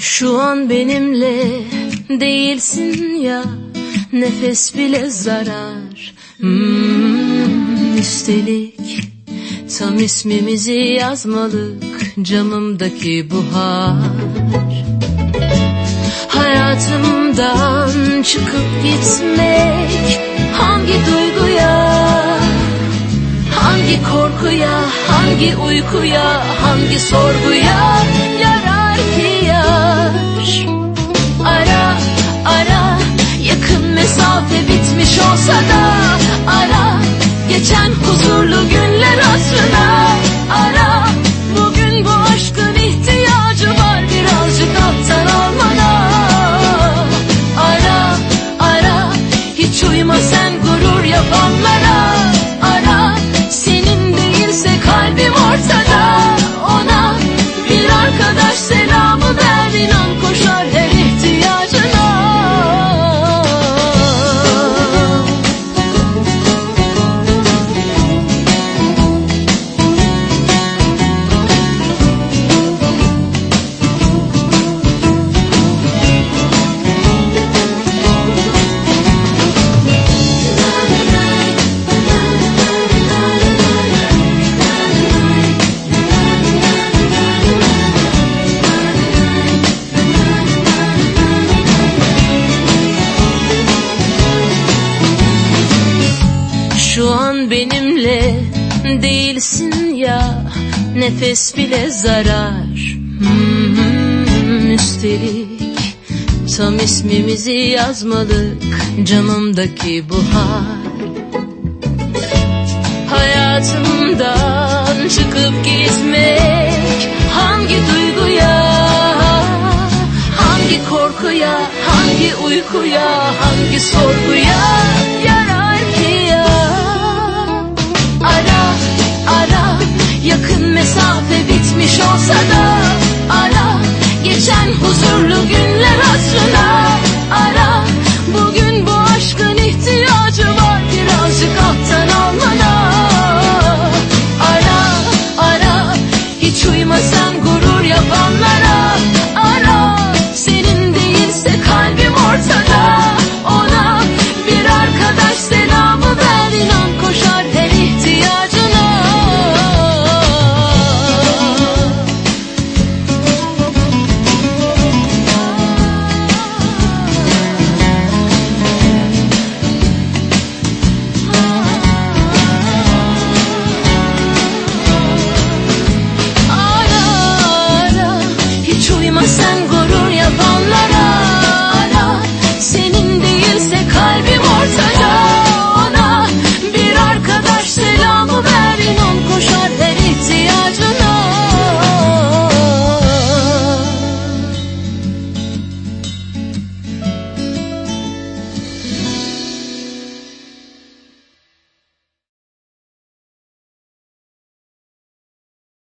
Şu an benimle değilsin ya Nefes bile zarar. Hmm, Üstelik tam ismimizi yazmalık Camımdaki buhar Hayatımdan çıkıp gitmek Hangi duyguya Hangi korkuya Hangi uykuya Hangi sorguya Yarar ki yar Ara ara Yakın mesafe bitmiş olsa da değilsin ya Nefes bile zarar. Hmm, Üstelik Tam ismimizi yazmalık Camımdaki buhar Hayatımdan çıkıp gitmek Hangi duyguya Hangi korkuya Hangi uykuya Hangi sorguya Sadar